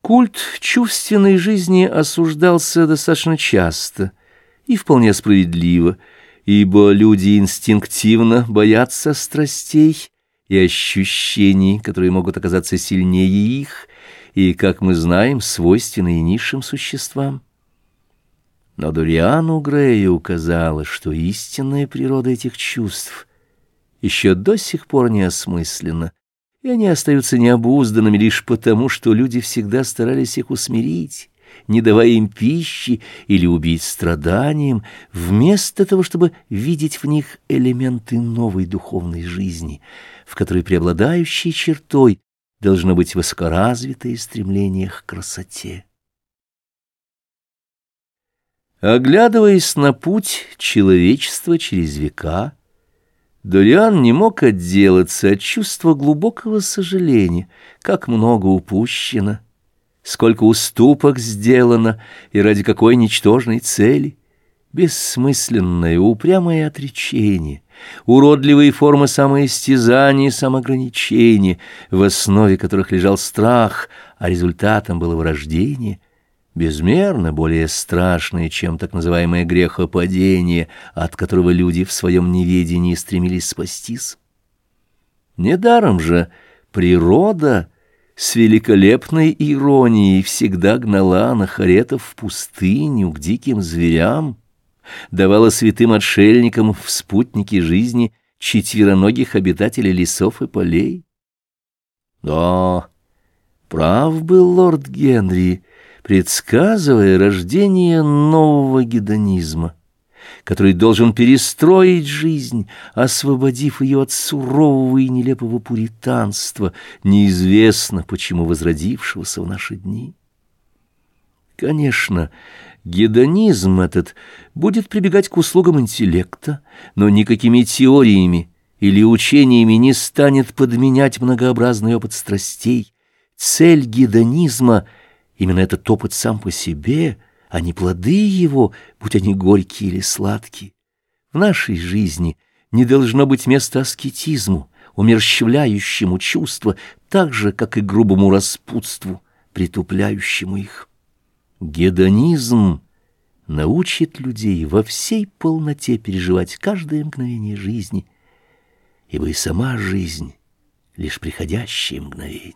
Культ чувственной жизни осуждался достаточно часто и вполне справедливо, ибо люди инстинктивно боятся страстей и ощущений, которые могут оказаться сильнее их, и, как мы знаем, свойственны и низшим существам. Но Дориану Грею указалось, что истинная природа этих чувств еще до сих пор не осмыслена, и они остаются необузданными лишь потому, что люди всегда старались их усмирить, не давая им пищи или убить страданием, вместо того, чтобы видеть в них элементы новой духовной жизни, в которой преобладающей чертой должно быть высокоразвитое стремление к красоте. Оглядываясь на путь человечества через века, Дориан не мог отделаться от чувства глубокого сожаления, как много упущено, сколько уступок сделано и ради какой ничтожной цели. Бессмысленное, упрямое отречение, уродливые формы самоистязания и самоограничения, в основе которых лежал страх, а результатом было врождение — безмерно более страшное, чем так называемое грехопадение, от которого люди в своем неведении стремились спастись. Недаром же природа с великолепной иронией всегда гнала анахаретов в пустыню к диким зверям, давала святым отшельникам в спутнике жизни четвероногих обитателей лесов и полей. Да, прав был лорд Генри, предсказывая рождение нового гедонизма, который должен перестроить жизнь, освободив ее от сурового и нелепого пуританства, неизвестно почему возродившегося в наши дни. Конечно, гедонизм этот будет прибегать к услугам интеллекта, но никакими теориями или учениями не станет подменять многообразный опыт страстей. Цель гедонизма — Именно этот опыт сам по себе, а не плоды его, будь они горькие или сладкие. В нашей жизни не должно быть места аскетизму, умерщвляющему чувства, так же, как и грубому распутству, притупляющему их. Гедонизм научит людей во всей полноте переживать каждое мгновение жизни, ибо и сама жизнь — лишь приходящее мгновение.